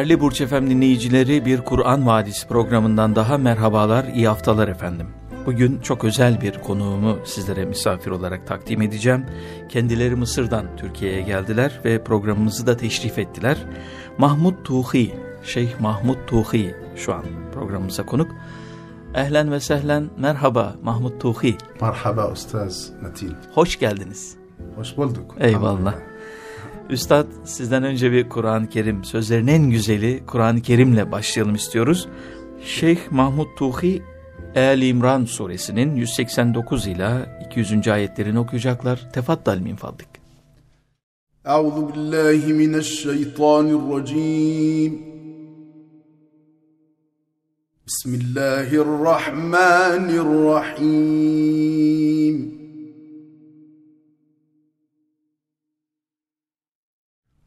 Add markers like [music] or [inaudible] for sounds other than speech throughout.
Değerli Burç Efem dinleyicileri bir Kur'an Vadisi programından daha merhabalar, iyi haftalar efendim. Bugün çok özel bir konuğumu sizlere misafir olarak takdim edeceğim. Kendileri Mısır'dan Türkiye'ye geldiler ve programımızı da teşrif ettiler. Mahmut Tuhi, Şeyh Mahmut Tuhi şu an programımıza konuk. Ehlen ve sehlen merhaba Mahmut Tuhi. Merhaba Ustaz Metin. Hoş geldiniz. Hoş bulduk. Eyvallah. Üstad sizden önce bir Kur'an-ı Kerim sözlerin en güzeli Kur'an-ı Kerim'le başlayalım istiyoruz. Şeyh Mahmud Tuhi El İmran suresinin 189 ila 200. ayetlerini okuyacaklar. Tefaddal min fadlik. Euzu billahi mineşşeytanirracim. Bismillahirrahmanirrahim.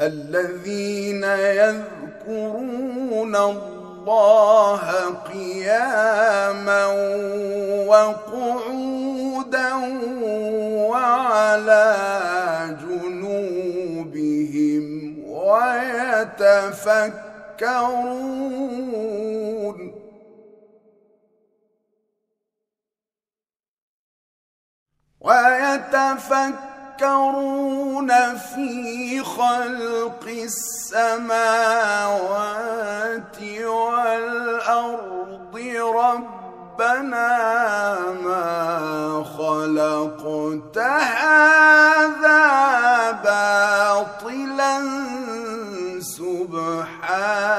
الذين يذكرون الله قياما وقعودا وعلى جنوبهم ويتفكرون. ويتفكرون يتفكرون في خلق السماوات والأرض ربنا ما خلقت هذا باطلا. سبحانك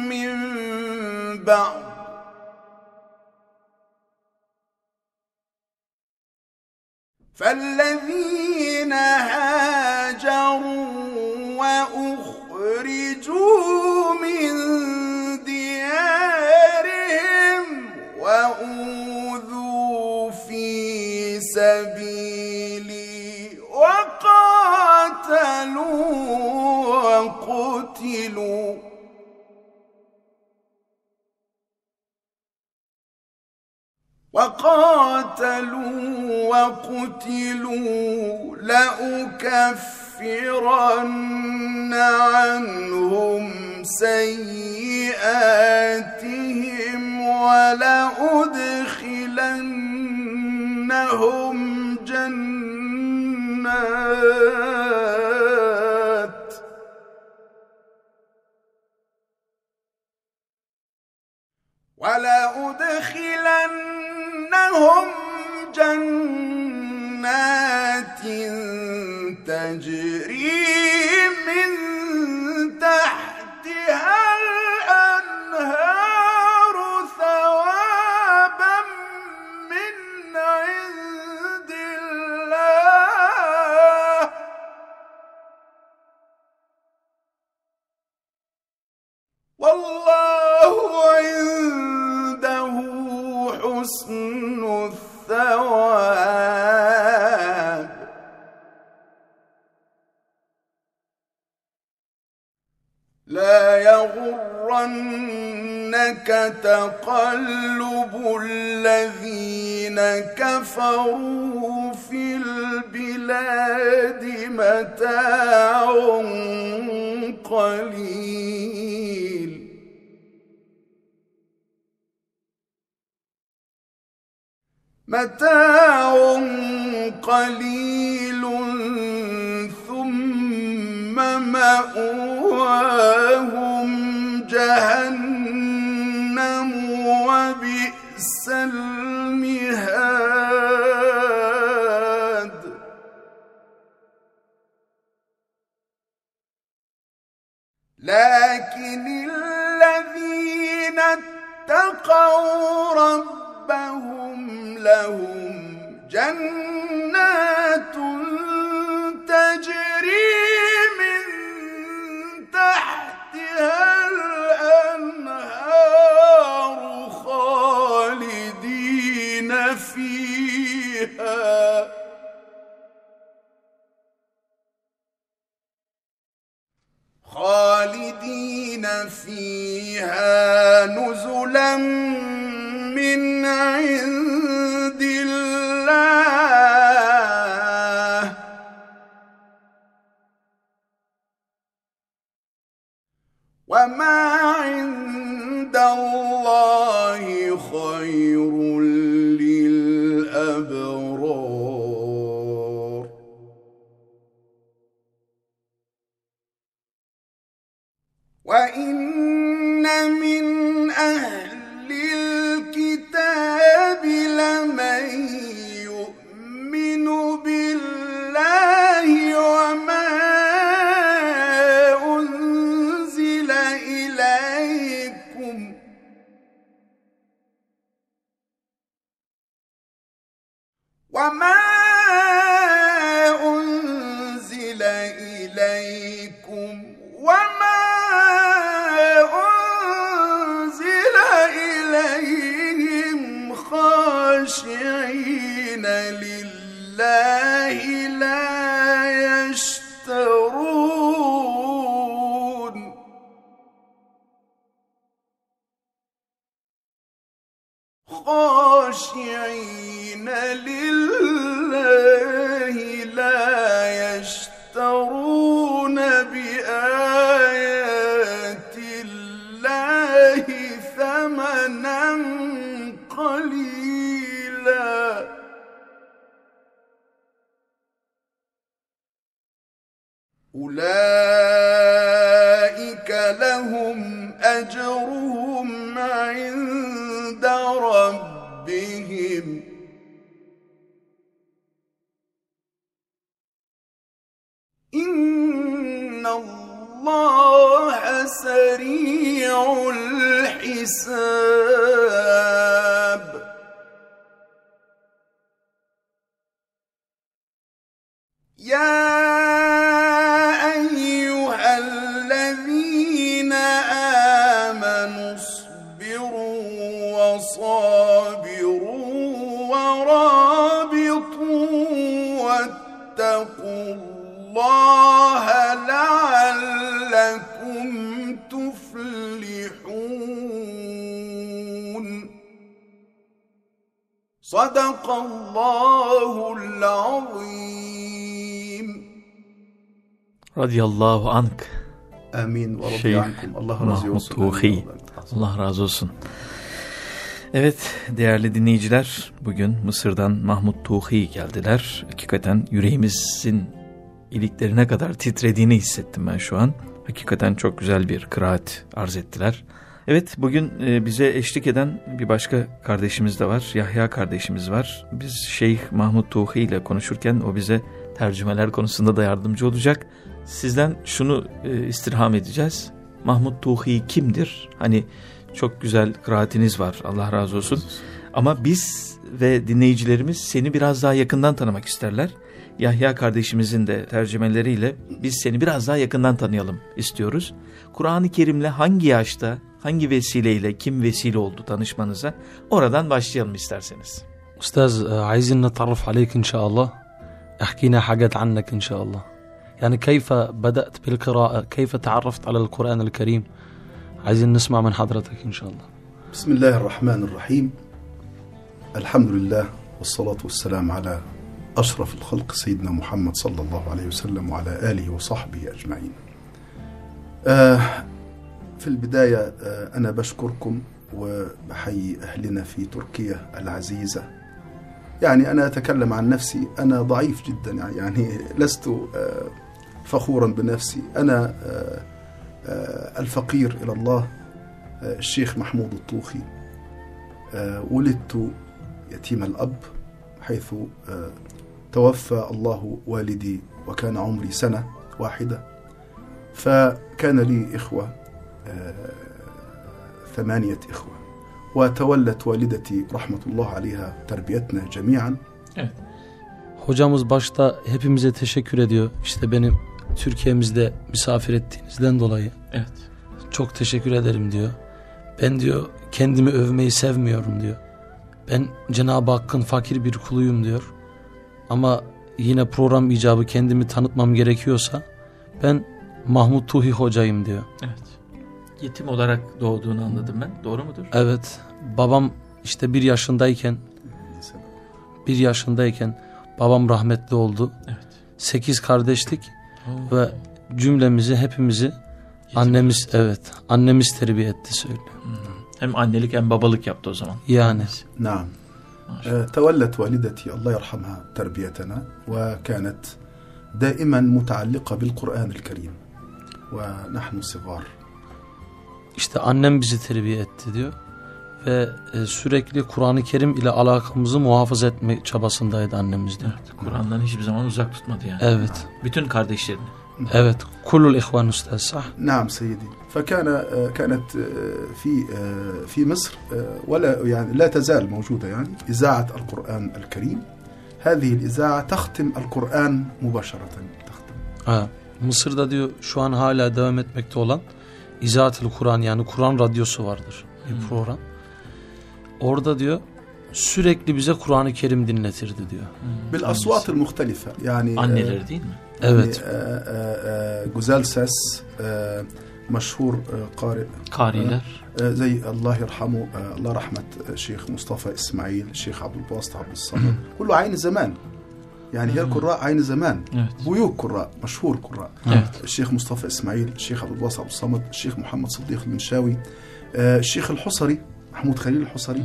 من بعض. فالذين هاجروا وأخرجوا من ديارهم وأوذوا في سبيلي وقاتلوا وقتلوا وقاتلوا وقتلوا لأكفرن عنهم سيئاتهم ولأدخلنهم جنات. ولأدخلنهم جنات تجري يغرنك تقلب الذين كفروا في البلاد متاع قليل. متاع قليل مأواهم جهنم وبئس المهاد. لكن الذين اتقوا ربهم لهم جنات تجري خالدين فيها نزلا من عند الله. وما عند الله خير وإن الله سريع الحساب Radiyallahu ank. Amin Şeyh radıyallahu. Allah razı olsun. Amin. Allah razı olsun. Evet değerli dinleyiciler bugün Mısır'dan Mahmut Tuğhi geldiler. Hakikaten yüreğimizin iliklerine kadar titrediğini hissettim ben şu an. Hakikaten çok güzel bir kıraat arz ettiler. Evet bugün e, bize eşlik eden bir başka kardeşimiz de var. Yahya kardeşimiz var. Biz Şeyh Mahmut Tuğhi ile konuşurken o bize tercümeler konusunda da yardımcı olacak Sizden şunu e, istirham edeceğiz. Mahmut Tuğhi kimdir? Hani çok güzel kıraatiniz var Allah razı olsun. Ama biz ve dinleyicilerimiz seni biraz daha yakından tanımak isterler. Yahya kardeşimizin de tercümeleriyle biz seni biraz daha yakından tanıyalım istiyoruz. Kur'an-ı Kerim'le hangi yaşta, hangi vesileyle, kim vesile oldu tanışmanıza? Oradan başlayalım isterseniz. أستاذ آه، عايزين نتعرف عليك إن شاء الله احكي لنا حاجات عنك إن شاء الله يعني كيف بدأت بالقراءة؟ كيف تعرفت على القرآن الكريم؟ عايزين نسمع من حضرتك إن شاء الله. بسم الله الرحمن الرحيم. الحمد لله والصلاة والسلام على أشرف الخلق سيدنا محمد صلى الله عليه وسلم وعلى آله وصحبه أجمعين. آه في البداية آه أنا بشكركم وبحيي أهلنا في تركيا العزيزة. يعني أنا أتكلم عن نفسي أنا ضعيف جدا يعني لست آه فخورا بنفسي. أنا آه آه الفقير إلى الله آه الشيخ محمود الطوخي. ولدت يتيم الأب حيث توفى الله والدي وكان عمري سنة واحدة. فكان لي إخوة ثمانية إخوة. وتولت والدتي رحمة الله عليها تربيتنا جميعا. Hocamız başta hepimize teşekkür ediyor. İşte benim Türkiye'mizde misafir ettiğinizden dolayı. Evet. Çok teşekkür ederim diyor. Ben diyor kendimi övmeyi sevmiyorum diyor. Ben Cenab-ı Hakk'ın fakir bir kuluyum diyor. Ama yine program icabı kendimi tanıtmam gerekiyorsa ben Mahmut Tuhi hocayım diyor. Evet. Yetim olarak doğduğunu anladım ben. Doğru mudur? Evet. Babam işte bir yaşındayken bir yaşındayken babam rahmetli oldu. Evet. Sekiz kardeşlik ve cümlemizi hepimizi annemiz evet annemiz terbiye etti söylüyor. Hem annelik hem babalık yaptı o zaman. Yani نعم آه، تولت والدتي الله يرحمها تربيتنا وكانت دائما متعلقة بالقرآن الكريم ونحن صغار işte annem bizi terbiye etti diyor. Ve e, sürekli Kur'an-ı Kerim ile alakamızı muhafaza etme çabasındaydı annemiz diyor. Evet. Kur'an'dan hiçbir zaman uzak tutmadı yani. Evet. Bütün kardeşlerini. Evet. Kullul ihvan ustaz sah. نعم سيدي فكان آه، كانت آه، في آه، في مصر آه، ولا يعني لا تزال موجودة يعني إذاعة القرآن الكريم هذه الإذاعة تختم القرآن مباشرة تختم Ha, Mısır'da diyor şu an hala devam etmekte olan İzaatül Kur'an yani Kur'an radyosu vardır bir program. Orada diyor sürekli bize Kur'an-ı Kerim dinletirdi diyor. بالأصوات المختلفة يعني آه، Anneleri değil mi? Evet. يعني، آه، آه، آه، جوزال ساس آه، مشهور آه، قارئ Kariler. آه، زي الله يرحمه الله رحمة الشيخ مصطفى إسماعيل الشيخ عبد الباسط عبد الصمد كله عين زمان يعني هي القراء عين زمان. بيوت قراء مشهور قراء. الشيخ مصطفى إسماعيل الشيخ عبد الباسط عبد الصمد الشيخ محمد صديق المنشاوي الشيخ الحصري محمود خليل الحصري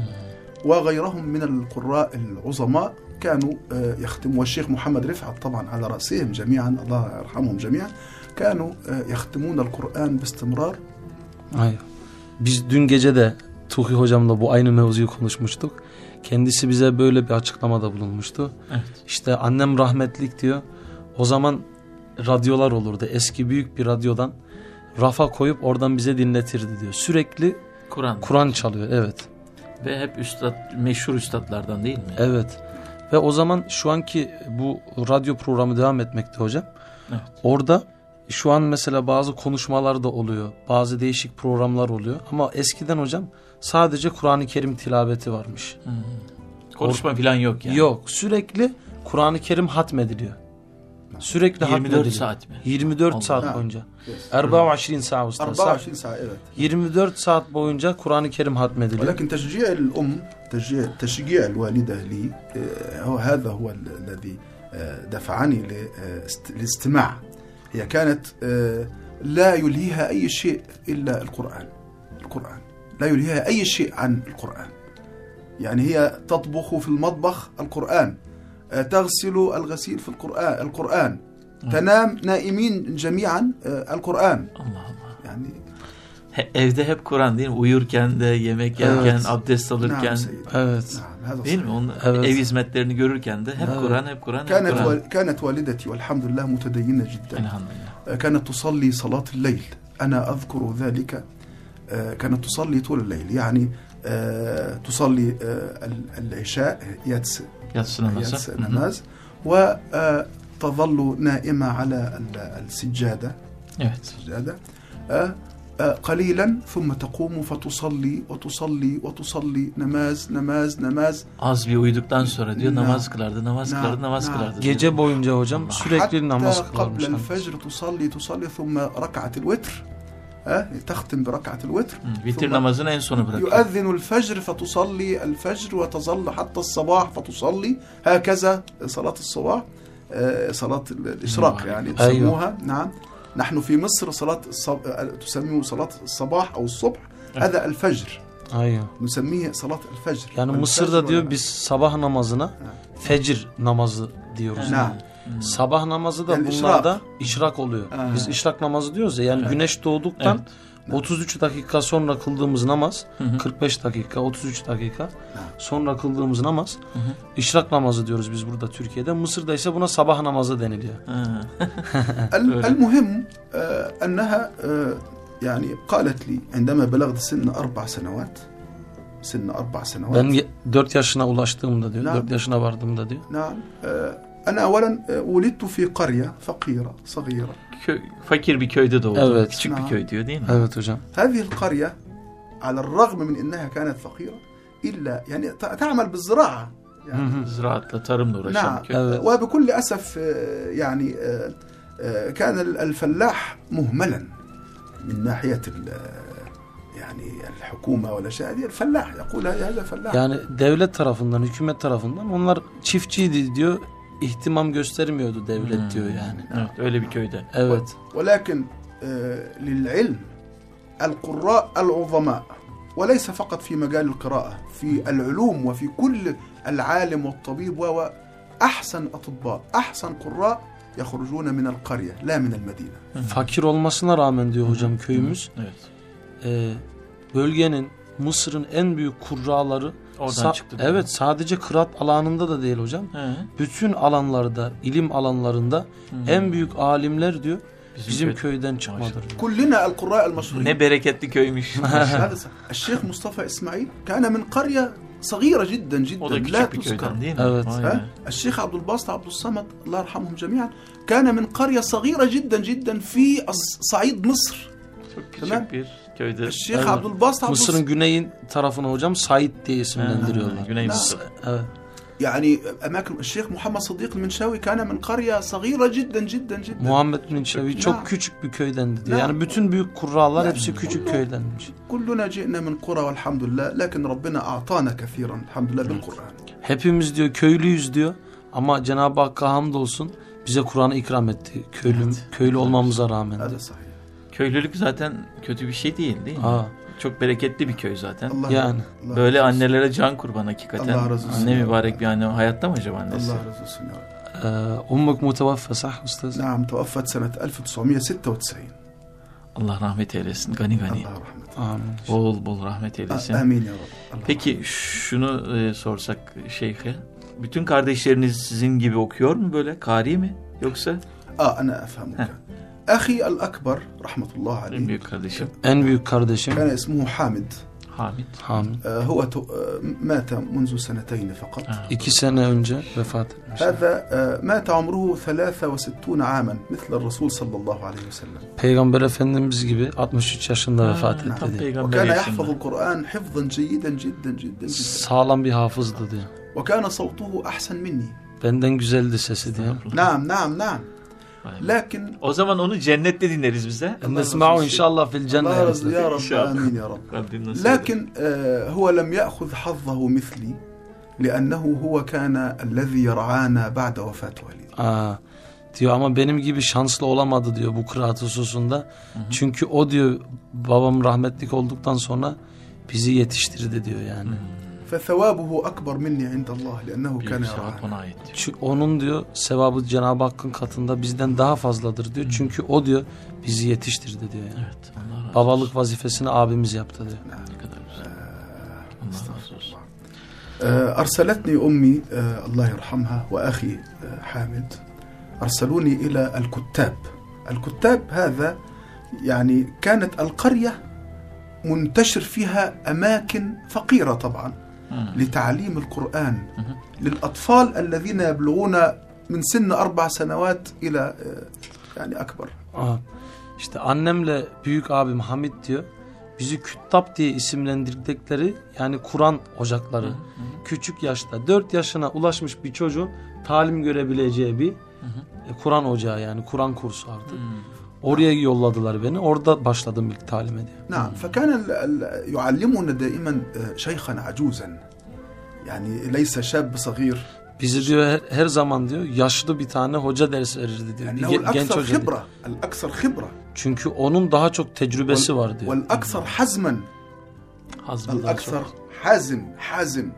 وغيرهم من القراء العظماء كانوا آه، يختموا والشيخ محمد رفعت طبعا على رأسهم جميعا الله يرحمهم جميعا كانوا آه، يختمون القرآن باستمرار Hayır. Biz dün gece de Tuhi hocamla bu aynı mevzuyu konuşmuştuk. Kendisi bize böyle bir açıklamada bulunmuştu. Evet. İşte annem rahmetlik diyor. O zaman radyolar olurdu. Eski büyük bir radyodan rafa koyup oradan bize dinletirdi diyor. Sürekli Kur'an. Kur'an çalıyor. Evet. Ve hep üstad, meşhur üstadlardan değil mi? Evet. Ve o zaman şu anki bu radyo programı devam etmekte hocam. Evet. Orada şu an mesela bazı konuşmalar da oluyor. Bazı değişik programlar oluyor. Ama eskiden hocam sadece Kur'an-ı Kerim tilaveti varmış. Konuşma falan yok yani. Yok. Sürekli Kur'an-ı Kerim hatmediliyor. Sürekli 24 hatmediliyor. saat mi? 24 Allah. saat boyunca. Yes. 24 saat usta. 24 ساعة evet. 24 saat boyunca Kur'an-ı Kerim hatmediliyor. ولكن تشجيع الأم تشجيع, تشجيع الوالدة لي آه، هو هذا هو ال- الذي دفعني لاست- للاستماع هي كانت لا يلهيها أي شيء إلا القرآن القرآن لا يلهيها أي شيء عن القرآن يعني هي تطبخ في المطبخ القرآن تغسل الغسيل في القرآن القرآن تنام نائمين جميعا آه، القرآن Allah Allah. يعني He- evde hep Kur'an değil mi? Uyurken de, yemek yerken, Evet. abdest alırken. نعم سيدي Evet. نعم هذا Değil صحيح. mi? Onun Evet. ev hizmetlerini görürken de hep Evet. Kur'an, hep Kur'an, hep كانت Kur'an. وال- كانت والدتي والحمد لله متدينة جدا Elhamdülillah. كانت تصلي صلاة الليل أنا أذكر ذلك آه، كانت تصلي طول الليل يعني آه، آه، تصلي آه، العشاء ياتس ياتس نماز وتظل آه، نائمة على السجادة السجادة قليلا ثم تقوم فتصلي وتصلي وتصلي نماز نماز نماز az bir uyuduktan sonra diyor نعم. namaz kılardı namaz نعم. kılardı namaz نعم. kılardı diyor. gece boyunca قبل الفجر تصلي تصلي ثم ركعة الوتر تختم بركعة الوتر. يؤذن الفجر فتصلي الفجر وتظل حتى الصباح فتصلي. هكذا صلاة الصباح آه، صلاة الإشراق يعني أيوة. تسموها. نعم. نحن في مصر صلاة الصب... تسميه صلاة الصباح أو الصبح. هذا الفجر. Aynen. نسميه صلاة الفجر. Yani والفجر Mısır'da diyor biz sabah namazına fecr namazı diyoruz. نعم Sabah namazı da Yani bunlarda işrak oluyor. Ha. Biz işrak namazı diyoruz ya yani Evet. güneş doğduktan Evet. 33 dakika sonra kıldığımız namaz, 45 dakika, 33 dakika sonra kıldığımız namaz işrak namazı diyoruz biz burada Türkiye'de. Mısır'da ise buna sabah namazı deniliyor. Ha. [laughs] ال- المهم آه، أنها آه، يعني قالت لي عندما بلغت سن أربع سنوات سن أربع سنوات Ben 4 yaşına ulaştığımda diyor, Ne? 4 yaşına vardığımda diyor. نعم أنا أولا آه، ولدت في قرية فقيرة صغيرة. فكر بكوي دو evet. هذه القرية على الرغم من أنها كانت فقيرة إلا يعني تعمل بالزراعة. يعني زراعة تارم نورشان نعم. وبكل أسف آه، يعني آه، كان الفلاح مهملا. من ناحية يعني الحكومة ولا شيء الفلاح يقول هذا فلاح. يعني دولة طرفından hükümet tarafından onlar çiftçiydi diyor ihtimam göstermiyordu devlet Hmm. diyor yani. Evet, öyle bir köyde. Evet. ولكن آه، للعلم القراء العظماء وليس فقط في مجال القراءة في العلوم وفي كل العالم والطبيب و أحسن أطباء أحسن قراء يخرجون من القرية لا من المدينة Fakir olmasına rağmen diyor hocam köyümüz Evet. e, bölgenin Mısır'ın en büyük kurraları Oradan sa- çıktı. değil mi? Evet sadece kıraat alanında da değil hocam. He. Bütün alanlarda, ilim alanlarında en büyük alimler diyor Bizim bizim köy- köyden çıkmadır. diyor. كلنا القراء المشهورين Ne bereketli köymüş. هذا صح. الشيخ مصطفى إسماعيل كان من قرية صغيرة جدا o da جدا لا küçük bir تذكر köyden değil mi? Evet. Vay ها؟ be. الشيخ عبد الباسط عبد الصمد الله يرحمهم جميعا كان من قرية صغيرة جدا جدا في الص- صعيد مصر Çok küçük Tamam. bir köyde. الشيخ Evet. عبد الباسط عبد Mısır'ın güneyin tarafına hocam Said diye Ha, isimlendiriyorlar. Güney Mısır. Evet. يعني أماكن الشيخ محمد صديق المنشاوي كان من قرية صغيرة جدا جدا جدا Muhammed bin Şevi Ya. çok küçük bir köydendi diyor. Ya. Yani bütün büyük kurralar Ya. hepsi küçük köydenmiş. كلنا جئنا من قرى والحمد لله لكن ربنا أعطانا كثيرا الحمد لله بالقرآن Hepimiz diyor köylüyüz diyor. Ama Cenab-ı Hakk'a hamdolsun bize Kur'an'ı ikram etti. Köylü, Evet. köylü olmamıza rağmen. هذا diyor. صحيح Köylülük zaten kötü bir şey değil değil mi? Aa, Çok bereketli bir köy zaten. الله Yani. الله Böyle razı olsun. annelere can kurban hakikaten. Allah razı olsun. Anne mübarek bir anne. Hayatta mı acaba annesi? الله رضي olsun ya Rabbi. e, ummuk mutevaffe sah ustaz? نعم توفت سنة 1996 Allah rahmet eylesin. Gani gani. الله رحمته Amin. Bol bol rahmet eylesin. آمين يا رب الله Peki şunu e, sorsak şeyhe. Bütün kardeşleriniz sizin gibi okuyor mu böyle? Kari mi? Yoksa آه أنا أفهمك ها. أخي الأكبر رحمة الله en عليه büyük kardeşim En büyük kardeşim كان اسمه حامد Hamid. Hamid. آه هو تو- آه مات منذ سنتين فقط Ha. İki sene önce vefat etmiş. هذا آه مات عمره 63 عاما مثل الرسول صلى الله عليه وسلم Peygamber Efendimiz gibi 63 yaşında vefat Ha, tam etti diyor. peygamber وكان yaşında. يحفظ القرآن حفظا جيدا جدا جدا جدا Sağlam bir hafızdı diyor. وكان صوته أحسن مني Benden güzeldi sesi diyor. نعم نعم نعم Vay be. لكن O zaman onu cennette dinleriz biz de. Nesma'u inşallah fil الله cennet. رضي يا رب إن شاء الله. آمين يا رب Rabbim nasip eder. لكن آه هو لم يأخذ حظه مثلي لأنه هو كان الذي يرعانا بعد وفاة والدي Aa, diyor ama benim gibi şanslı olamadı diyor bu kıraat hususunda. Çünkü o diyor babam rahmetlik olduktan sonra bizi yetiştirdi diyor yani. فثوابه أكبر مني عند الله لأنه كان sevap ona ait diyor. Çünkü onun diyor sevabı Cenab-ı Hakk'ın katında bizden daha fazladır diyor. Çünkü o diyor bizi yetiştirdi diyor yani. Evet. Allah razı olsun. Babalık vazifesini abimiz yaptı diyor. Ne kadar güzel. Allah razı olsun. آه أرسلتني أمي آه الله يرحمها وأخي آه حامد أرسلوني إلى الكتاب الكتاب هذا يعني كانت القرية منتشر فيها أماكن فقيرة طبعا. لتعليم القرآن للأطفال الذين يبلغون من سن أربع سنوات إلى آه، يعني أكبر Aa, işte annemle büyük abim Hamit diyor. Bizi küttap diye isimlendirdikleri yani Kur'an ocakları. Küçük yaşta 4 yaşına ulaşmış bir çocuğun talim görebileceği bir e, Kur'an ocağı yani Kur'an kursu artık. Oraya yolladılar beni. Orada başladım ilk talime diye. Naam. Hmm. Fekan yuallimuna daimen e, şeyhan acuzen. Yani leysa şab sagir. Bizi diyor her, her zaman diyor yaşlı bir tane hoca ders verirdi diyor. Yani bir genç hoca. Hibra, el hibra. Çünkü onun daha çok tecrübesi vel, var diyor. Vel aksar hmm. hazmen. Hazmı el aksar hazim, hazim.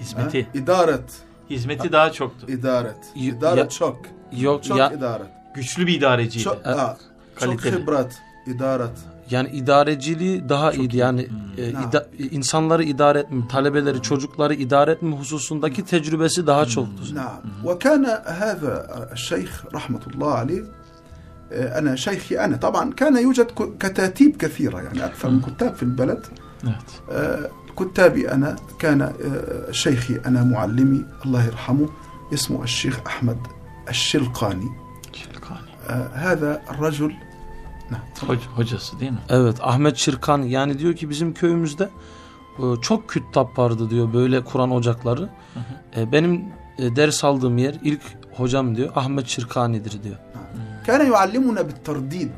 Hizmeti. Ha? İdaret. Hizmeti daha çoktu. İdaret. İdaret çok. Yok çok ya, idaret. Güçlü bir idareciydi. Çok, evet. Kaliteli. خبرات إدارة yani idareciliği daha iyiydi. Yani e, Ha. ida- insanları idare etme, talebeleri, çocukları idare etme hususundaki tecrübesi daha çoktu. نعم وكان هذا الشيخ رحمة الله عليه آه، أنا شيخي أنا طبعا كان يوجد كتاتيب كثيرة يعني أكثر من كتاب في البلد كتابي أنا كان شيخي أنا معلمي الله يرحمه اسمه الشيخ أحمد الشلقاني هذا الرجل نعم Hoc- hocası değil mi? Evet Ahmet Çırkan yani diyor ki bizim köyümüzde e, çok küttap vardı diyor böyle Kur'an ocakları. E, Benim e, ders aldığım yer ilk hocam diyor Ahmet Çırkani'dir diyor. كان يعلمنا بالترديد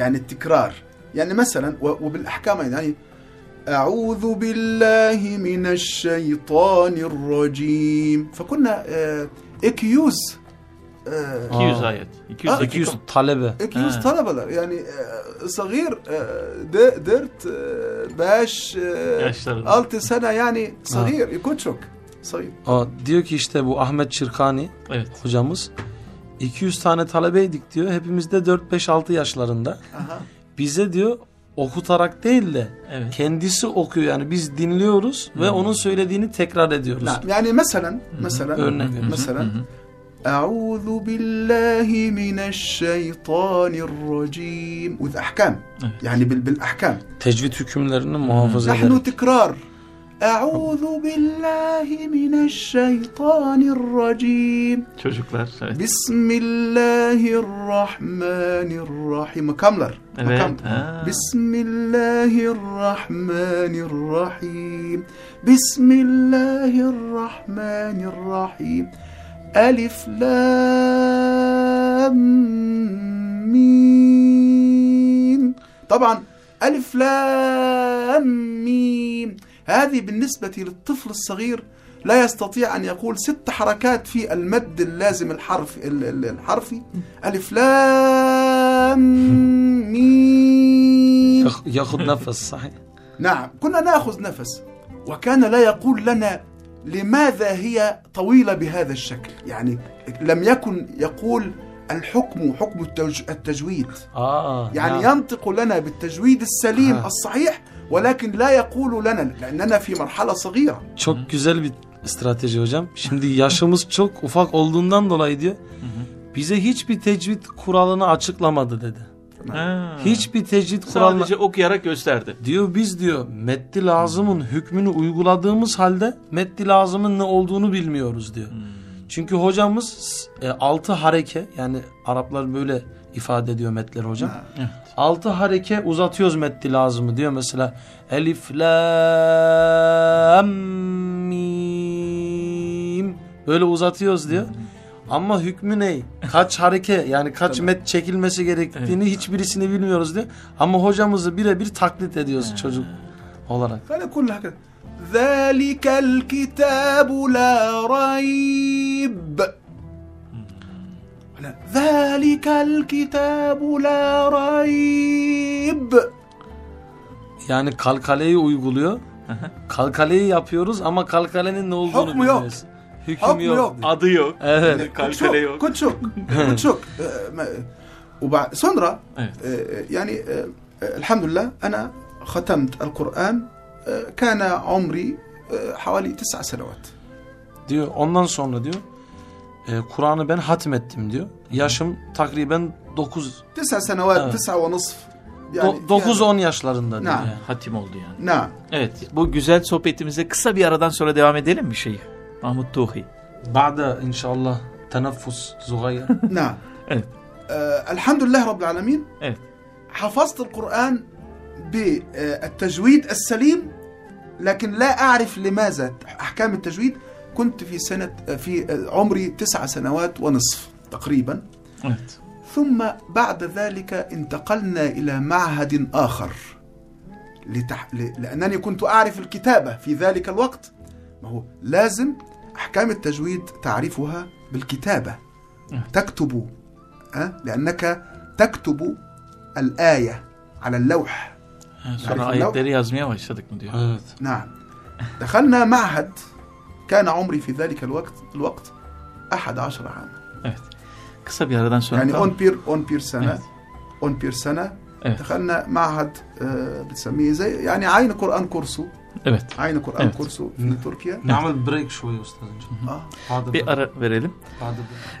يعني التكرار يعني مثلا و- وبالاحكام يعني اعوذ بالله من الشيطان الرجيم فكنا آه، اكيوز 200 Aa. ayet. 200, Aa, 200 talebe. 200 He. talebeler. Yani e, sagir e, de, 4 5 e, 6 e, sene yani sagir, e, küçük. Sagir. Aa, diyor ki işte bu Ahmet Çırkani evet. hocamız 200 tane talebeydik diyor. Hepimiz de 4 5 6 yaşlarında. Aha. Bize diyor okutarak değil de evet. kendisi okuyor yani biz dinliyoruz Hı -hı. ve hmm. onun söylediğini tekrar ediyoruz. Yani mesela mesela örnek mesela Euzu billahi mineşşeytanirracim. Uz ahkam. Evet. Yani bil, bil ahkam. Tecvid hükümlerini muhafaza eder. Nahnu tekrar. Euzu billahi mineşşeytanirracim. Çocuklar. Evet. Bismillahirrahmanirrahim. Makamlar. Evet. Makam. Ha. Bismillahirrahmanirrahim. Bismillahirrahmanirrahim. ألف لام ميم. طبعا ألف لام ميم. هذه بالنسبة للطفل الصغير لا يستطيع أن يقول ست حركات في المد اللازم الحرف ال- ال- الحرفي. ألف لام ميم. Yakut nefes sahih. نعم كنا ناخذ نفس. وكان لا يقول لنا لماذا هي طويلة بهذا الشكل يعني لم يكن يقول الحكم حكم التوج- التجويد Aa, يعني ya. ينطق لنا بالتجويد السليم آه. الصحيح ولكن لا يقول لنا لأننا في مرحلة صغيرة Çok güzel bir strateji hocam. Şimdi yaşımız çok ufak olduğundan dolayı diyor. Bize hiçbir tecvid kuralını açıklamadı dedi. Ha. Hiçbir tecvid kuralını Sadece okuyarak gösterdi. diyor biz diyor meddi lazımın hükmünü uyguladığımız halde meddi lazımın ne olduğunu bilmiyoruz diyor. Çünkü hocamız e, altı hareke yani Araplar böyle ifade ediyor metleri hocam. Evet. Altı hareke uzatıyoruz meddi lazımı diyor mesela elif lam mim böyle uzatıyoruz diyor. Ama hükmü ne? Kaç hareke yani kaç met çekilmesi gerektiğini evet. hiçbirisini bilmiyoruz diye. Ama hocamızı birebir taklit ediyoruz ha. çocuk olarak. Hani kul hakikat. Zalikel kitabu la rayb. Zalikel kitabu la rayb. Yani kalkaleyi uyguluyor. kalkaleyi yapıyoruz ama kalkalenin ne olduğunu bilmiyoruz. Yok. bilmiyoruz. Hüküm Hükmü yok. yok. diyor. Adı yok. Evet. Kalkale yok. كنت شوك كنت شوك آه، ما- وبعد سندرا Evet. آه، يعني آه، آه، الحمد لله أنا ختمت القرآن آه، كان عمري آه، حوالي تسع سنوات Diyor ondan sonra diyor e, Kur'an'ı ben hatmettim diyor. Yaşım takriben 9 تسع سنوات آه. تسعة ونصف يعني 9-10 yaşlarında diyor. Ne? yani. Hatim oldu yani. نعم Evet. Bu güzel sohbetimize kısa bir aradan sonra devam edelim mi şeyh? Mahmut Tuhi. بعد إن شاء الله تنفس صغير [laughs] نعم Evet. آه الحمد لله رب العالمين Evet. حفظت القرآن بالتجويد السليم لكن لا أعرف لماذا أحكام التجويد كنت في سنة في عمري تسع سنوات ونصف تقريبا Evet. ثم بعد ذلك انتقلنا إلى معهد آخر لتح... لأنني كنت أعرف الكتابة في ذلك الوقت ما هو لازم أحكام التجويد تعرفها بالكتابة تكتب أه؟ لأنك تكتب الآية على اللوح diyor. evet. نعم دخلنا معهد كان عمري في ذلك الوقت الوقت أحد عشر عاما Evet. Kısa bir aradan sonra يعني. اون بير اون بير سنة Evet. اون بير سنة Evet. دخلنا معهد آه، بتسميه زي يعني عين قرآن كورسو Evet. Aynı Kur'an evet. kursu in Türkiye. Namal break şoyu ustazım. Bir ara verelim.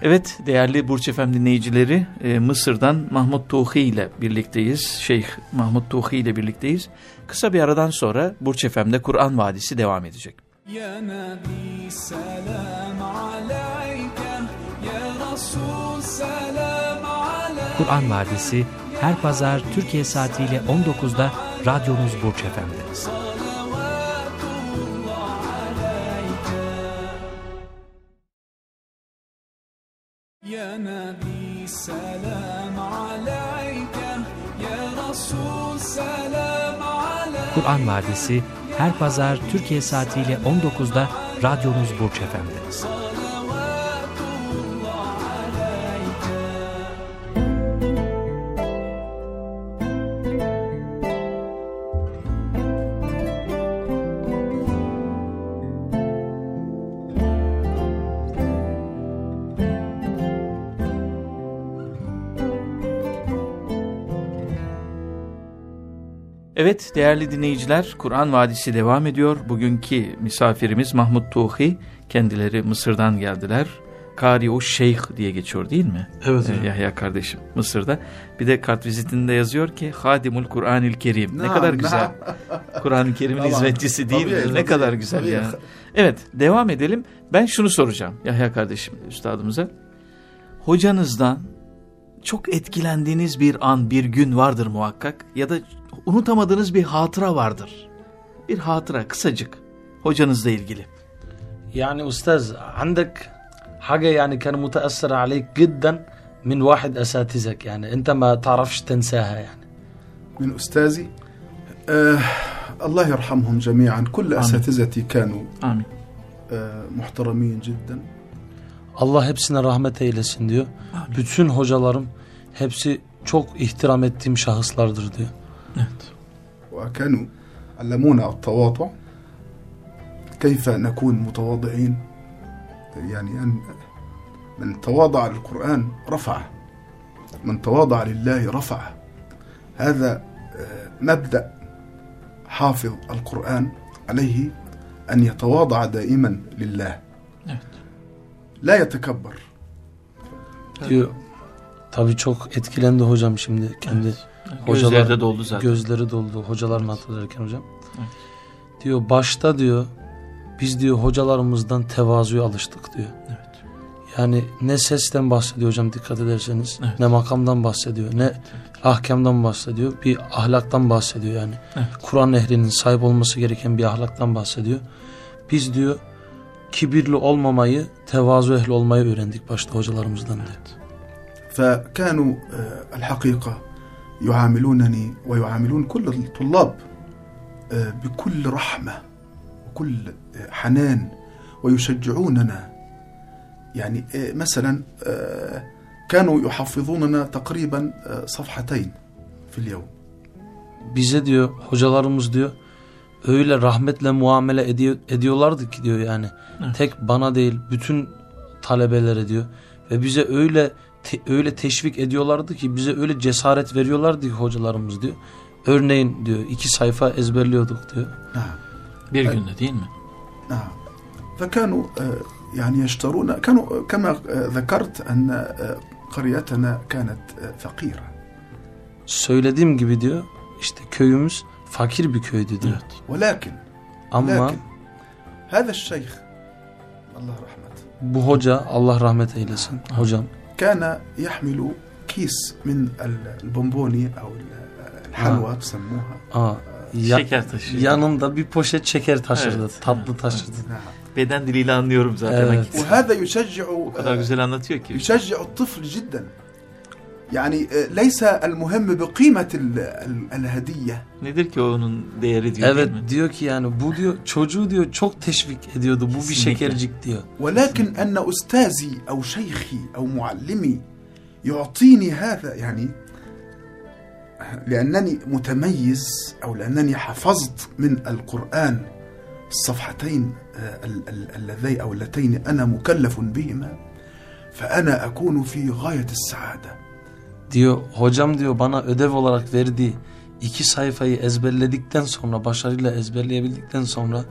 Evet değerli Burç Efem dinleyicileri e, Mısır'dan Mahmut Tuhi ile birlikteyiz. Şeyh Mahmut Tuhi ile birlikteyiz. Kısa bir aradan sonra Burç Efem'de Kur'an Vadisi devam edecek. Ya Nabi selam aleyke Ya Resul selam aleyke Kur'an Vadisi her pazar Türkiye saatiyle 19'da radyomuz Burç Efem'de. Ya Nabi selam aleyke Ya Resul selam aleyke Kur'an Vadisi her pazar Türkiye saatiyle 19'da radyonuz Burç Efendi'niz. Evet değerli dinleyiciler Kur'an Vadisi devam ediyor. Bugünkü misafirimiz Mahmut Tuğhi. Kendileri Mısır'dan geldiler. Kari o Şeyh diye geçiyor değil mi? Evet Ee. Yahya kardeşim Mısır'da. Bir de kart vizitinde yazıyor ki Hadimul Kur'anil Kerim. ne Naam, kadar güzel. Kur'an-ı Kerim'in Tamam. hizmetçisi değil mi? Tabii, Ne tabii, kadar güzel tabii. ya. Evet devam edelim. Ben şunu soracağım Yahya kardeşim üstadımıza. Hocanızdan çok etkilendiğiniz bir an, bir gün vardır muhakkak ya da unutamadığınız bir hatıra vardır. Bir hatıra kısacık hocanızla ilgili. يعني أستاذ عندك حاجة يعني كان متأثر عليك جدا من واحد أساتذك يعني أنت ما تعرفش تنساها يعني من أستاذي آه الله يرحمهم جميعا كل أساتذتي كانوا Amin. آه محترمين جدا Allah hepsine rahmet eylesin diyor. Bütün hocalarım hepsi çok ihtiram ettiğim şahıslardır diyor. Evet. وكانوا علمونا التواضع كيف نكون متواضعين يعني أن من تواضع للقرآن رفعه من تواضع لله رفعه هذا آه، مبدأ حافظ القرآن عليه أن يتواضع دائما لله Evet. لا يتكبر Diyor. Tabii çok etkilendi hocam şimdi kendi hocalar Gözlerde doldu zaten. gözleri doldu hocalarını hatırlarken hocam. Evet. Diyor başta diyor biz diyor hocalarımızdan tevazuya alıştık diyor. Evet. Yani ne sesten bahsediyor hocam dikkat ederseniz Evet. ne makamdan bahsediyor ne ahkamdan bahsediyor bir ahlaktan bahsediyor yani. Evet. Kur'an ehlinin sahip olması gereken bir ahlaktan bahsediyor. Biz diyor kibirli olmamayı tevazu ehli olmayı öğrendik başta hocalarımızdan diyor. فكانوا آه، الحقيقة يعاملونني ويعاملون كل الطلاب آه، بكل رحمة وكل آه، حنان ويشجعوننا يعني آه، مثلا آه، كانوا يحفظوننا تقريبا آه، صفحتين في اليوم bize diyor hocalarımız diyor öyle rahmetle muamele ediyor, ediyorlardı ki diyor yani. Evet. Tek bana değil bütün talebelere diyor. Ve bize öyle te- öyle teşvik ediyorlardı ki bize öyle cesaret veriyorlardı ki hocalarımız diyor. Örneğin diyor iki sayfa ezberliyorduk diyor. نعم Bir günde değil mi? نعم فكانوا آه، يعني يشترون كانوا كما آه، ذكرت أن آه، قريتنا كانت آه، فقيرة Söylediğim gibi diyor işte köyümüz fakir bir köydü diyor. Evet. ولكن Ama لكن هذا الشيخ الله رحمته bu hoca Allah rahmet eylesin hocam كان يحمل كيس من ال- البونبوني أو ال- الحلوى تسموها aa, ya- Şeker taşı. yanında bir poşet şeker taşırdı. Evet. Tatlı taşırdı. نعم [laughs] Beden diliyle anlıyorum zaten. Evet. hakikaten. وهذا يشجع O kadar güzel anlatıyor ki. يشجع الطفل يعني آه، ليس المهم بقيمة ال- ال- الهدية Nedir ki onun değeri diyor Evet değil mi? diyor ki yani bu diyor çocuğu diyor çok teşvik ediyordu. Bu bir şekercik diyor. ولكن أن أستاذي أو شيخي أو معلمي يعطيني هذا يعني لأنني متميز أو لأنني حفظت من القرآن الصفحتين آه، ال- ال- اللذين أو اللتين أنا مكلف بهما فأنا أكون في غاية السعادة Diyor hocam diyor bana ödev olarak verdiği iki sayfayı ezberledikten sonra başarıyla ezberleyebildikten sonra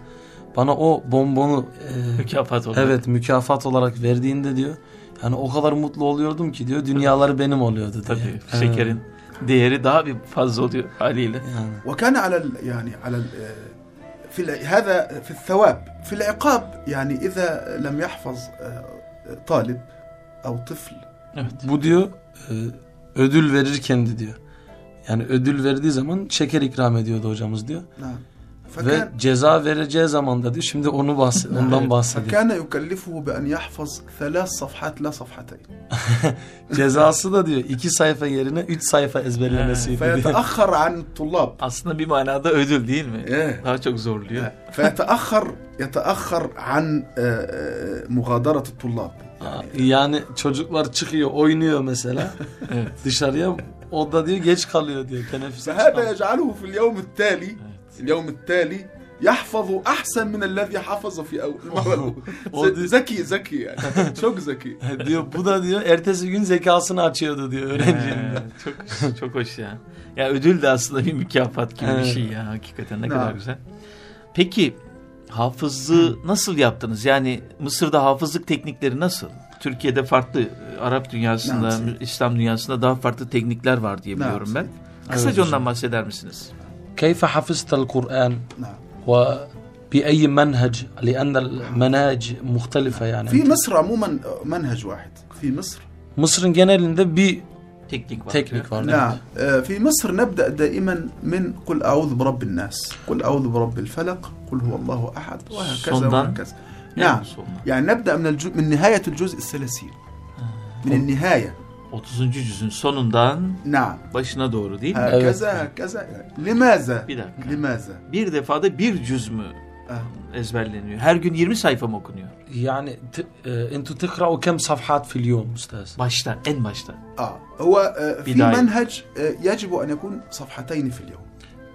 bana o bonbonu e, Mükafat olarak. evet mükafat olarak verdiğinde diyor yani o kadar mutlu oluyordum ki diyor dünyaları benim oluyordu diyor. Tabii Evet. şekerin değeri daha bir fazla oluyor haliyle. Yani وكان على ال- يعني على ال- آه، في الع- هذا في الثواب في العقاب يعني إذا لم يحفظ آه، طالب أو طفل Evet. bu diyor e, Ödül verirken de diyor. Yani ödül verdiği zaman şeker ikram ediyordu hocamız diyor. Fakat, Ve ceza vereceği zaman da diyor. Şimdi onu bahs [laughs] ondan bahsediyor. Fakane yukellifuhu bi en yahfaz thalâs safhat la safhatayn. [laughs] Cezası da diyor iki sayfa yerine üç sayfa ezberlemesiydi. Feyeteahhar an tullab. Aslında bir manada ödül değil mi? Evet. Daha çok zorluyor. Feyeteahhar yeteahhar an e, e, mugadaratu tullab. مغادرة الطلاب Yani çocuklar çıkıyor oynuyor mesela [laughs] Evet. dışarıya o da diyor geç kalıyor diyor teneffüse فهذا çıkamıyor. يجعله في اليوم التالي اليوم التالي يحفظ أحسن من الذي حفظ في أول المرة الأولى O- ذكي ذكي يعني [laughs] çok zeki [laughs] diyor bu da diyor ertesi gün zekasını açıyordu diyor öğrencinin. Ee, çok çok hoş ya. Ya ödül de aslında bir mükafat gibi bir Evet. şey ya hakikaten ne Ne kadar yap- güzel. Peki hafızlığı nasıl yaptınız? Yani Mısır'da hafızlık teknikleri nasıl? Türkiye'de farklı, e, Arap dünyasında, Nasıl? İslam dünyasında daha farklı teknikler var diye biliyorum Nasıl? ben. Kısaca Evet ondan hocam. bahseder misiniz? كيف حفظت القرآن نعم وبأي منهج لأن المناهج مختلفة يعني في مصر عموما منهج واحد في مصر Mısır'ın genelinde bir Var. teknik var. نعم آه، في مصر نبدأ دائما من قل أعوذ برب الناس قل أعوذ برب الفلق قل هو الله أحد وهكذا وهكذا صندان. نعم sonuna. يعني نبدأ من الجزء من نهاية الجزء الثلاثين من النهاية 30. cüzün sonundan نعم başına doğru değil mi? هكذا هكذا لماذا Bir dakika. لماذا Bir defada bir cüz mü. Ezberleniyor? Her gün 20 sayfa mı okunuyor? يعني آه، أنتوا تقرأوا كم صفحات في اليوم أستاذ؟ Baştan, en baştan. آه هو آه، في. منهج آه، يجب أن يكون صفحتين في اليوم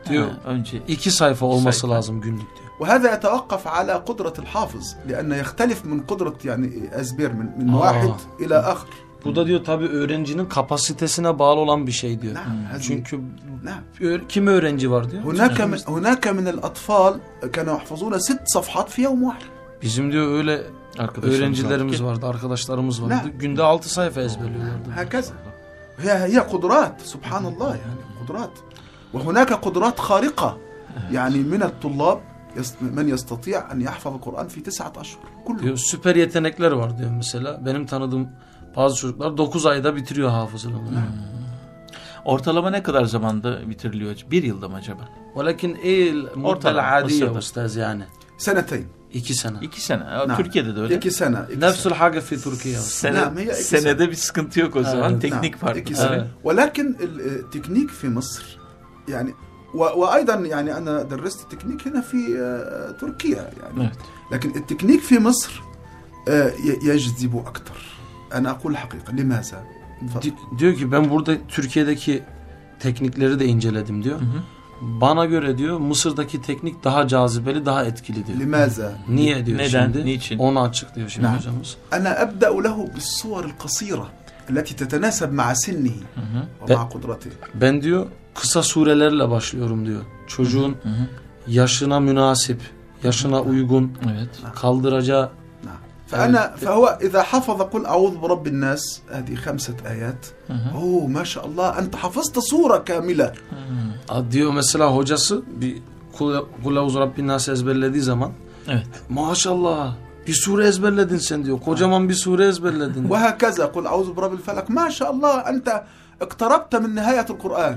diyor. Önce İki sayfa olması sayfa. lazım günlük diyor. وهذا يتوقف على قدرة الحافظ لأن يختلف من قدرة يعني أزبير من من. واحد إلى آخر Bu da diyor tabii öğrencinin kapasitesine bağlı olan bir şey diyor. نعم هذه Çünkü نعم ö- kim öğrenci var diyor. هناك من هناك من الأطفال كانوا يحفظون ست صفحات في يوم واحد Bizim diyor öyle arkadaşlarımız öğrencilerimiz var. vardı, arkadaşlarımız vardı. Ne? Günde 6 sayfa ezberliyorlardı. هكذا هي هي قدرات سبحان الله يعني قدرات وهناك قدرات خارقة يعني من الطلاب يس- من يستطيع أن يحفظ القرآن في تسعة أشهر كله Diyor süper yetenekler var diyor mesela. Benim tanıdığım bazı çocuklar 9 ayda bitiriyor hafızalığını. Ortalama ne kadar zamanda bitiriliyor? Bir yılda mı acaba? ولكن ايه المدة Ortalama, العادية Mısır'da. استاذ yani? سنتين İki sene. İki sene. Ha, نعم. Türkiye'de de öyle. إكي سنة إكي Nefsul سنة. haga fi Türkiye. Sene, Naam, hiye iki senede bir sıkıntı yok o zaman. Evet. Teknik نعم، farklı. إكي tabii. سنة. ولكن التكنيك في مصر يعني و- وأيضا يعني أنا درست تكنيك هنا في آه، تركيا يعني Evet. لكن التكنيك في مصر آه، ي- يجذب أكثر أنا أقول الحقيقة لماذا؟ Di- diyor ki ben burada Türkiye'deki teknikleri de inceledim diyor. Hı hı. Bana göre diyor Mısır'daki teknik daha cazibeli, daha etkili diyor. لماذا؟ Niye diyor Neden, şimdi? niçin? Onu açıklıyor şimdi Naam. hocamız. أنا أبدأ له بالصور القصيرة التي تتناسب مع سنه Hı hı. ومع قدرته Ben diyor kısa surelerle başlıyorum diyor. Çocuğun Hı hı. yaşına münasip, yaşına uygun, Evet. kaldıracağı نعم فأنا فهو إذا حفظ قل أعوذ برب الناس هذه خمسة آيات. أوه ما شاء الله أنت حفظت سورة كاملة diyor mesela hocası bir Kul Kul Eûzu Rabbin Nas ezberlediği zaman Evet. maşallah bir sure ezberledin sen diyor. Kocaman bir sure ezberledin. وهكذا قل أعوذ برب الفلق ما شاء الله أنت اقتربت من نهاية القرآن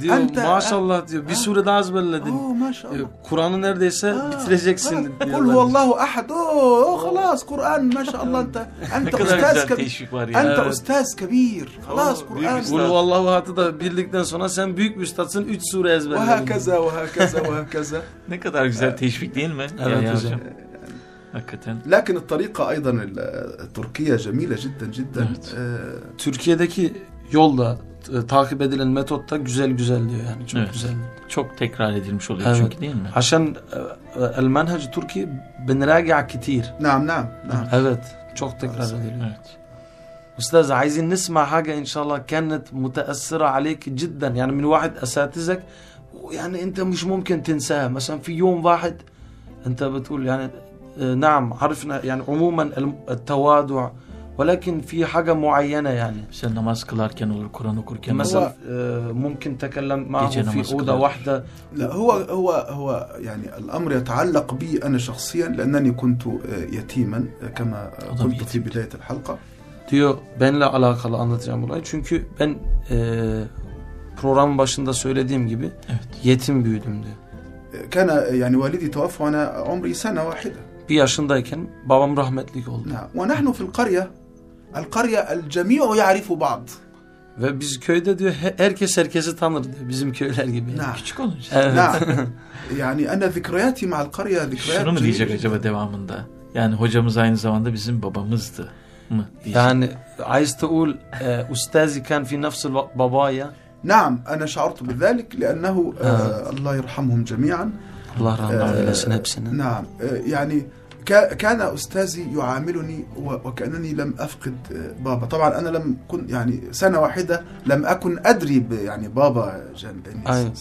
diyor Ente- maşallah diyor bir sure daha ezberledin. أوه ما شاء Ee, الله Kur'an'ı neredeyse آه، bitireceksin قل diyorlar. هو الله أحد أوه خلاص قرآن ما شاء الله أنت [laughs] Ne أنت kadar أستاذ güzel كبير teşvik var ya. أنت Evet. أستاذ كبير خلاص أوه، büyük قرآن üstad. Kul huvallahu ahad'ı da bildikten sonra sen büyük bir üstadsın 3 sure ezberledin. وهكذا وهكذا وهكذا [laughs] Ne kadar güzel teşvik değil mi? Evet Ya hocam. Hakikaten. لكن الطريقة أيضا التركية جميلة جدا جدا Evet. آه، Türkiye'deki yolda e, takip edilen metot da güzel güzel diyor yani çok Evet. güzel. Çok tekrar edilmiş oluyor Evet. çünkü değil mi? عشان المنهج التركي بنراجع كتير نعم نعم نعم evet çok tekrar ediliyor. Evet. أستاذ عايزين نسمع حاجة إن شاء الله كانت متأثرة عليك جدا يعني من واحد أساتذتك يعني أنت مش ممكن تنساها مثلا في يوم واحد أنت بتقول يعني نعم عرفنا يعني عموما التواضع ولكن في حاجة معينة يعني Sen namaz kılarken olur, Kur'an okurken olur. مثلا آه، ممكن تكلم معه يجي نماذج في أوضة كده. واحدة لا هو هو هو يعني الامر يتعلق بي انا شخصيا لانني كنت آه، يتيما آه، كما آه، أضم قلت في يتيم. بدايه الحلقه diyor benle alakalı anlatacağım olayı. Çünkü ben e, programın başında söylediğim gibi Evet. yetim büyüdüm diyor. كان يعني والدي توفى وأنا عمري سنة واحدة Bir yaşındayken babam rahmetlik oldu. نعم ونحن في القرية القرية الجميع يعرف بعض Ve biz köyde diyor he- herkes herkesi tanır diyor. Bizim köyler gibi. yani. نعم Küçük olunca. Evet. نعم [laughs] يعني أنا ذكرياتي مع القرية ذكريات Şunu mu diyecek جميلة. acaba devamında? Yani hocamız aynı zamanda bizim babamızdı mı diyecek? Yani عايز تقول آه، أستاذي كان في نفس الوقت بابايا نعم أنا شعرت بذلك لأنه آه الله يرحمهم جميعا Allah rahmet آه، eylesin hepsini. نعم آه يعني كا- كان أستاذي يعاملني و- وكأنني لم أفقد آه، بابا طبعا أنا لم كن يعني سنة واحدة لم أكن أدري ب- يعني بابا جنبني Aynen.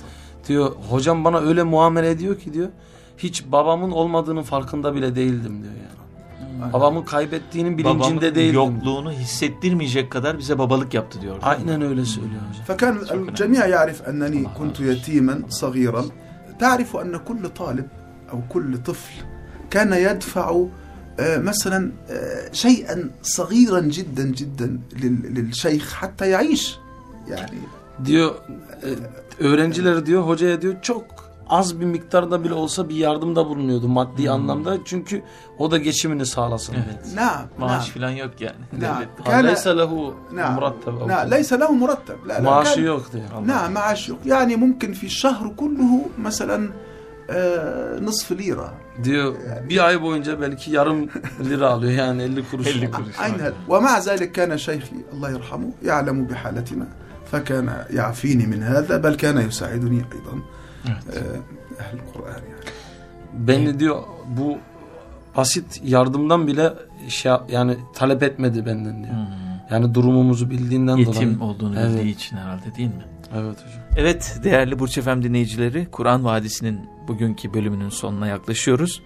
Diyor hocam bana öyle muamele ediyor ki diyor. Hiç babamın olmadığının farkında bile değildim diyor yani. Babamın kaybettiğinin bilincinde Babamın değildim. yokluğunu hissettirmeyecek kadar bize babalık yaptı diyor. Aynen öyle söylüyor hocam. فكان الجميع يعرف أنني الله كنت يعافيك. يتيما صغيرا تعرف أن كل طالب أو كل طفل كان يدفع آه، مثلا آه، شيئا صغيرا جدا جدا لل- للشيخ حتى يعيش يعني Diyor e, öğrencileri diyor hocaya diyor çok az bir miktarda bile olsa bir yardımda bulunuyordu maddi anlamda. Çünkü o da geçimini sağlasın. Evet. diye. [laughs] نعم Maaş نعم falan yok yani. نعم Devlet. Ha, Leyse lehu نعم murattab. نعم ليس له مرتب لا لا Maaşı كان- yok diyor. نعم معاش yok يعني ممكن في الشهر كله مثلا آه، نصف ليرة Diyor bir ay boyunca belki yarım lira alıyor yani 50 kuruş. 50 kuruş. عين هذا ومع ذلك كان شيخي الله يرحمه يعلم بحالتنا فكان يعفيني من هذا بل كان يساعدني أيضا Evet. آه، أهل القرآن يعني Beni diyor bu basit yardımdan bile şey, yani talep etmedi benden diyor. Hmm. Yani durumumuzu bildiğinden Yetim dolayı. olduğunu Evet. bildiği için herhalde değil mi? Evet hocam. Evet değerli Burç Efem dinleyicileri Kur'an Vadisi'nin bugünkü bölümünün sonuna yaklaşıyoruz.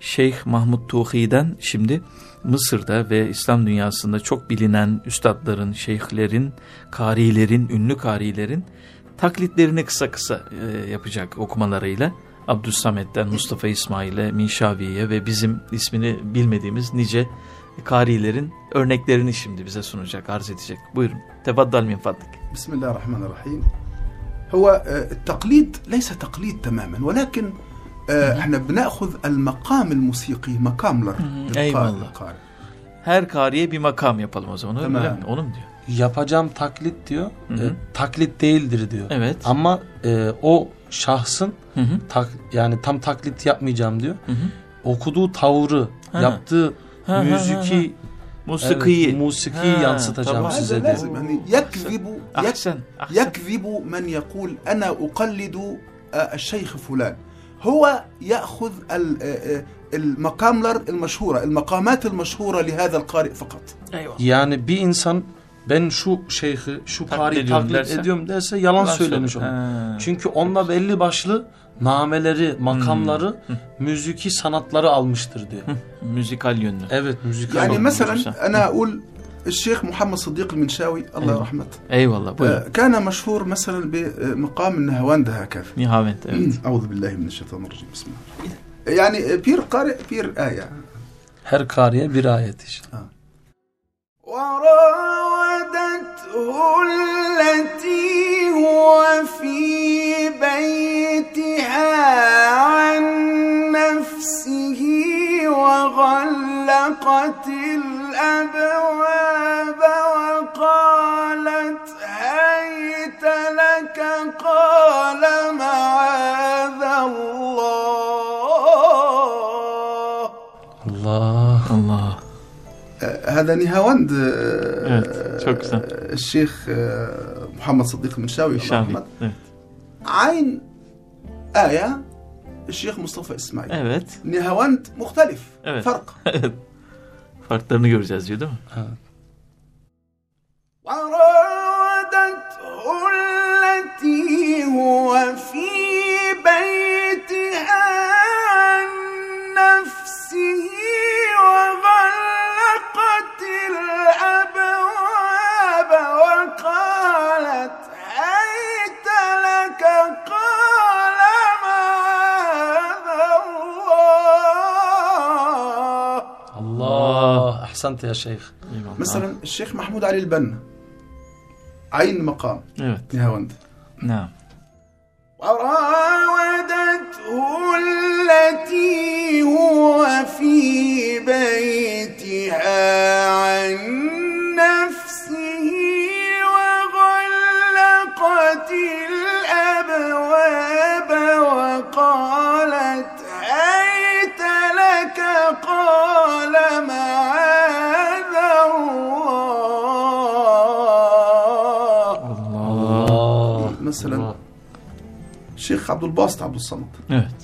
Şeyh Mahmud Tuhi'den şimdi Mısır'da ve İslam dünyasında çok bilinen üstadların, şeyhlerin, karilerin, ünlü karilerin taklitlerini kısa kısa e, yapacak okumalarıyla Abdüssamet'ten Mustafa İsmail'e, Minşavi'ye ve bizim ismini bilmediğimiz nice karilerin örneklerini şimdi bize sunacak, arz edecek. Buyurun. Tefaddal min fadlik. Bismillahirrahmanirrahim. هو آه، التقليد ليس تقليد تماما ولكن آه، احنا بناخذ المقام الموسيقي مقام لر- أي للقارئ والله. القارئ. Her kariye bir makam yapalım o zaman. Öyle Tamam. mi? Onu mu diyor? Yapacağım taklit diyor. Hı hı. e, taklit değildir diyor. Evet. Ama e, o şahsın Hı hı. tak, yani tam taklit yapmayacağım diyor. Hı hı. Okuduğu tavrı, Ha. yaptığı Ha, ha, müziki, Musikiyi. evet, موسيقي موسيقية آه، يانصتها آه، جامس لازم. يعني يكذب أحسن. أحسن. يكذب من يقول أنا أقلد آه، الشيخ فلان. هو يأخذ المقاملر المشهورة المقامات المشهورة لهذا القارئ فقط. أيوة. يعني بي إنسان ben şu şeyhi, şu kari taklit ediyorum derse yalan, yalan söylemiş olur. Çünkü onunla belli başlı nameleri, makamları, Hı. müziki sanatları almıştır diyor. Müzikal yönlü. Evet müzikal. يعني Tamam، مثلا güzel. أنا أقول الشيخ محمد صديق المنشاوي الله أيوة. يرحمه Eyvallah. Buyurun. آه، كان مشهور مثلا بمقام النهواند هكذا Nihavent. Evet. أعوذ بالله من الشيطان الرجيم بسم الله الرحمن الرحيم. يعني بير قارئ بير آية Her kariye bir ayet işte. وراودته التي هو في بيتها نفسه وغلقت الأبواب وقالت هيت لك قال معاذ الله. Allah. آه، هذا نهاوند güzel. آه، الشيخ آه، محمد صديق المنشاوي الله. يرحمه Evet. عين آية الشيخ مصطفى إسماعيل. ايبت نهاوند مختلف. ايبت فرق. فرق ترني جورج ازيدو وراودته التي هو في أحسنت يا شيخ. إيه مثلا آه. الشيخ محمود علي البنا. عين مقام إيه نهاوند نعم. وراودته التي Şeyh Abdülbasit Abdülsamad. Evet.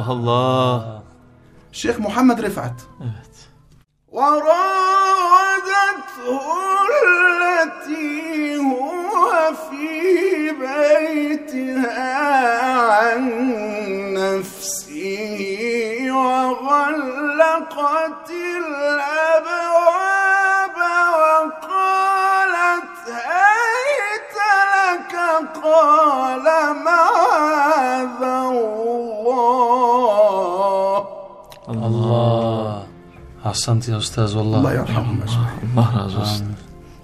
الله الله. الشيخ محمد رفعت. وراودته التي هو في بيتها. Ahsanti Ustaz Allah vallahi. yarhamhum ecmaîn. Allah razı olsun.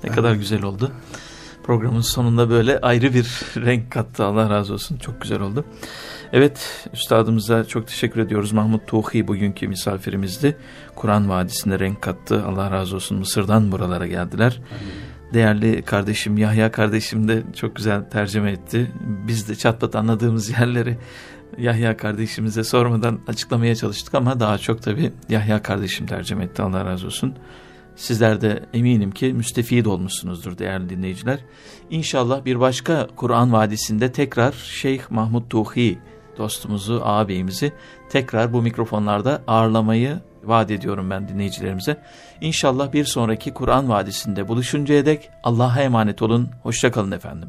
Ne kadar güzel oldu. Programın sonunda böyle ayrı bir [laughs] renk kattı. Allah razı olsun. Çok güzel oldu. Evet, üstadımıza çok teşekkür ediyoruz. Mahmut Tuğhi bugünkü misafirimizdi. Kur'an Vadisi'nde renk kattı. Allah razı olsun. Mısır'dan buralara geldiler. Değerli kardeşim Yahya kardeşim de çok güzel tercüme etti. Biz de çatpat anladığımız [laughs] yerleri Yahya kardeşimize sormadan açıklamaya çalıştık ama daha çok tabii Yahya kardeşim tercüme etti. Allah razı olsun. Sizler de eminim ki müstefid olmuşsunuzdur değerli dinleyiciler. İnşallah bir başka Kur'an Vadisi'nde tekrar Şeyh Mahmut Tuhi dostumuzu, ağabeyimizi tekrar bu mikrofonlarda ağırlamayı vaat ediyorum ben dinleyicilerimize. İnşallah bir sonraki Kur'an Vadisi'nde buluşuncaya dek Allah'a emanet olun. Hoşçakalın efendim.